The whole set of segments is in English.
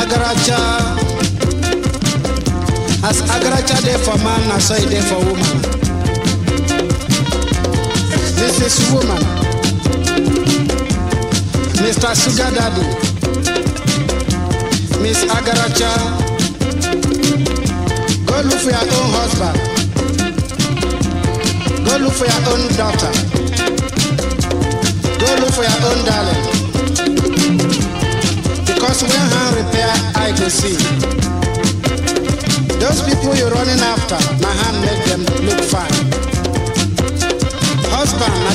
agaracha as agaracha dey for man na so e dey for woman this is woman mr sugar daddy miss agaracha. Go look for your own husband. Go look for your own daughter. Go look for your own darling. Because when hand repair eye go see. Those people you're running after na hand make them look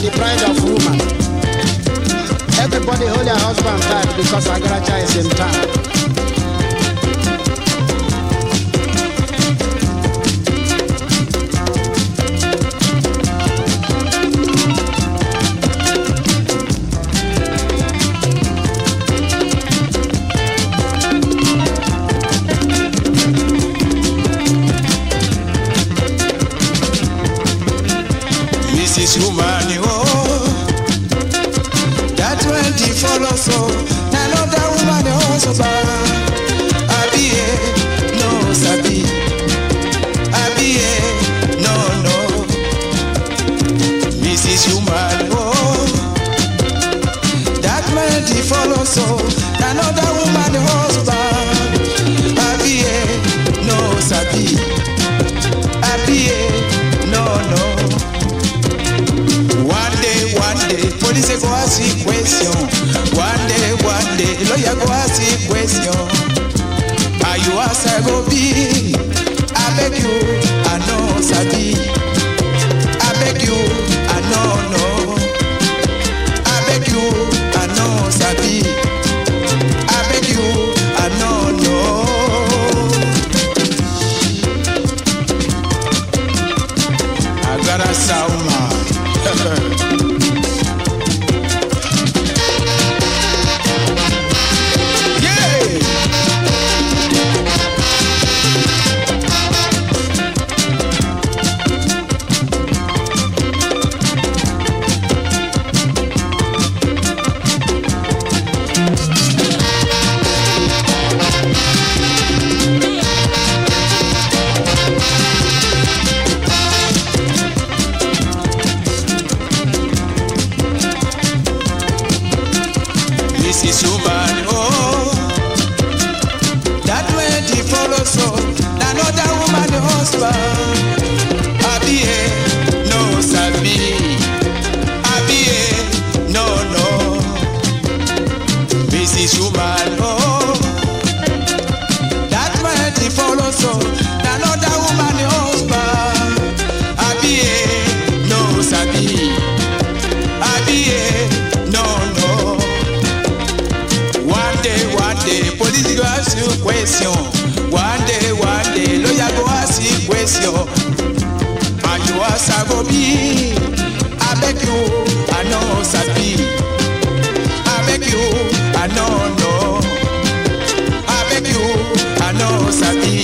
the pride of woman everybody hold their husband tight because agaracha is in town. Mrs. Woman, is human, oh. That when the follow so, another woman husband. You question. And you ask I go be. I beg you, I know sabi. I beg you, I know no. I beg you, I know sabi.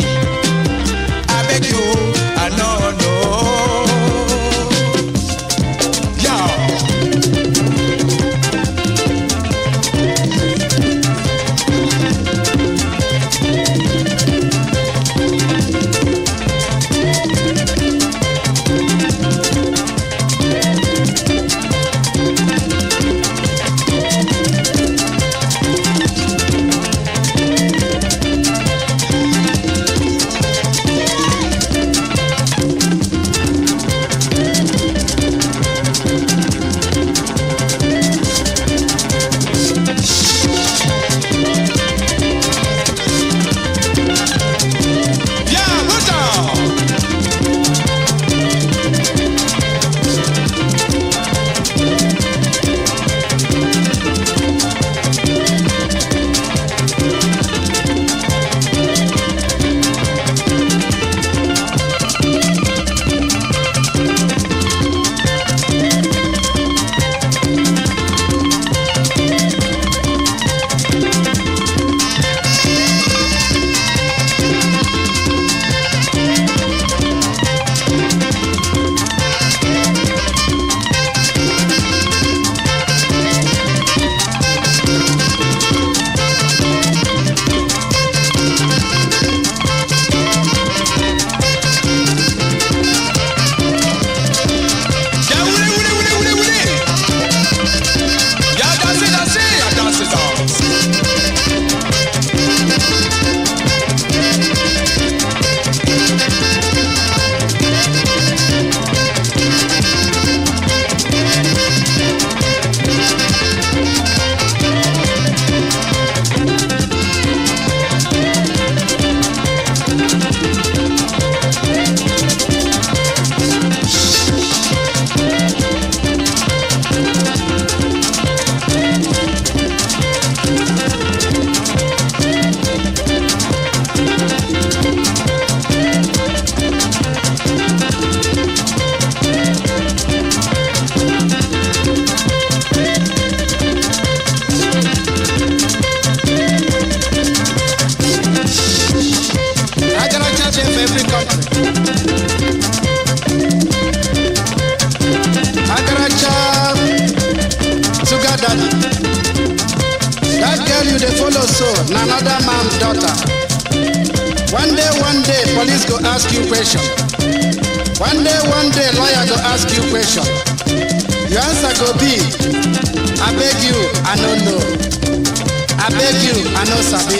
Sugar daddy. That girl you dey follow so na another man daughter. One day one day police go ask you question. One day one day lawyer go ask you question. Your answer go be abeg you i no know. Abeg you i no sabi